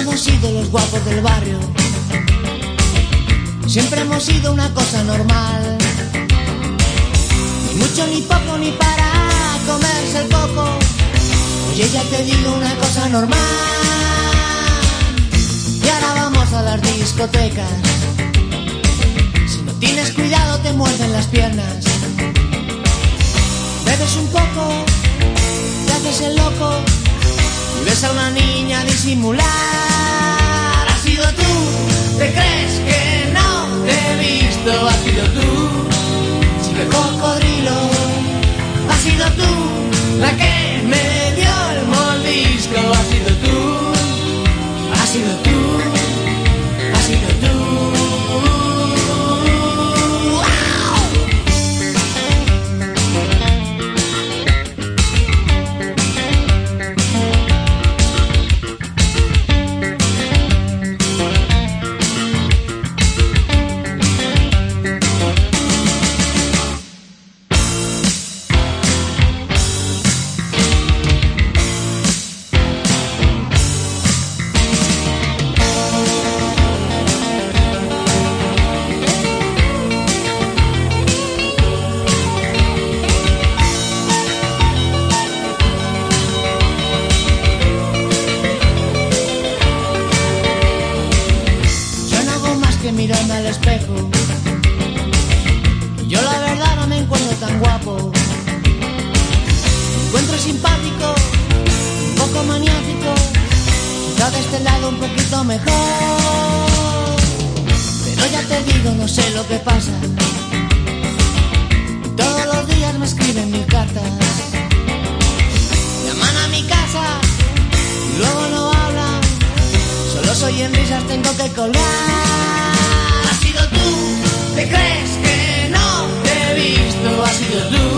hemos sido los guapos del barrio. Siempre hemos sido una cosa normal. Ni mucho ni poco ni para comerse el coco. Oye, ya te digo una cosa normal. Y ahora vamos a las discotecas. Si no tienes cuidado te muerden las piernas. Bebes un poco, te haces el loco ves a una niña disimular. Mirarme al espejo. Yo la verdad no me encuentro tan guapo. Me encuentro simpático, un poco maniático. Quizá de este lado un poquito mejor. Pero ya te digo, no sé lo que pasa. Todos los días me escriben mil cartas. Llaman a mi casa luego no hablan. Solo soy en risas, tengo que colgar te crees que no te he visto? Ha sido tú.